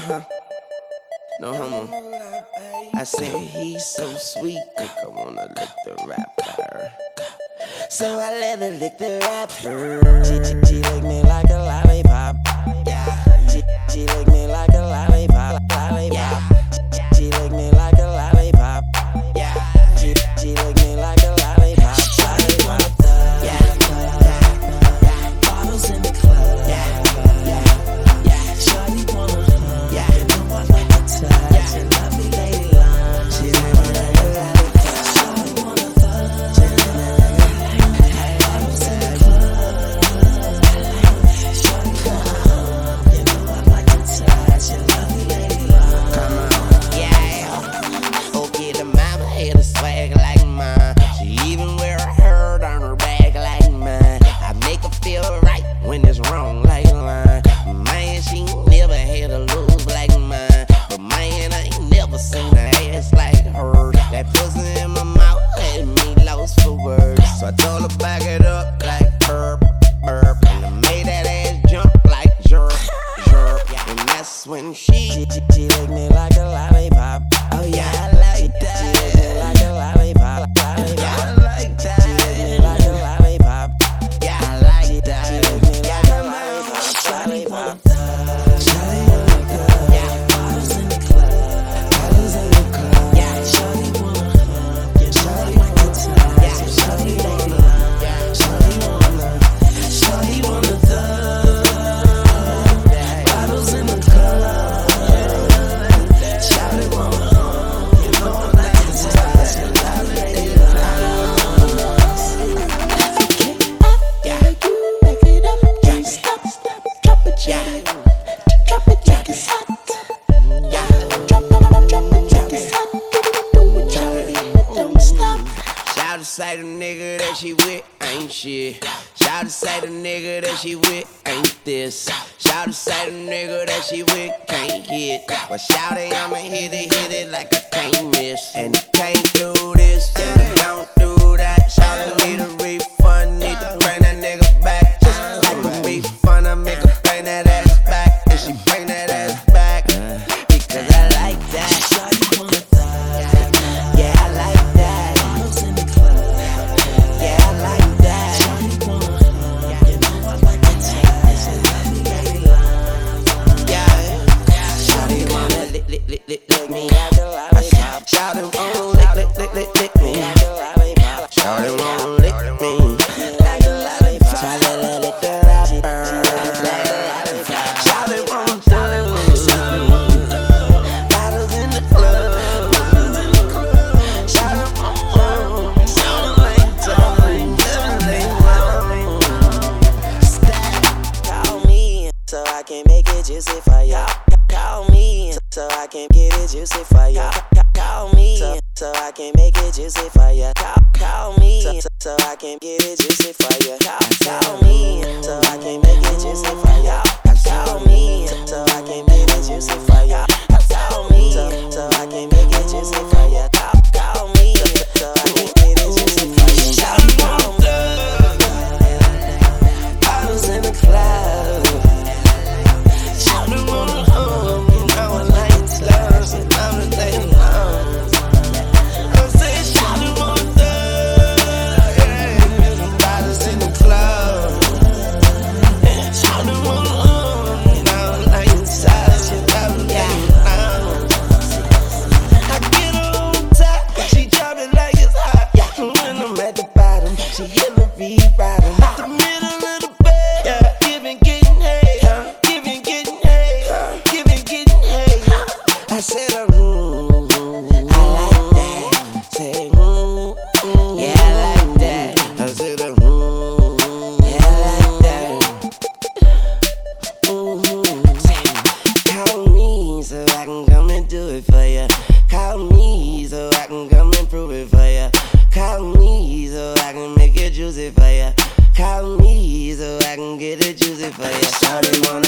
huh. No homo. I said he's so sweet, I wanna lick the rapper. So I let her lick the rapper. She, she, she lick me like a lollipop. She, she, she like me like a that she with ain't shit. Shout to say the nigga that she with ain't this. Shout to say the nigga that she with can't hit. But shout it, I'ma hit it, hit it like I can't miss. And can't do that. Shawty wanna lick, lick, lick, lick, me. Shawty wanna lick me. Shawty wanna. Shawty wanna. Bottles in the club. Shawty wanna Shawty Call me so I can make it juicy for ya. Call me so I can get it juicy for ya call me so, so I can make it juicy for ya. Call, call me so, so I can get it juicy for ya. Call, call get it juicy for you. Shawty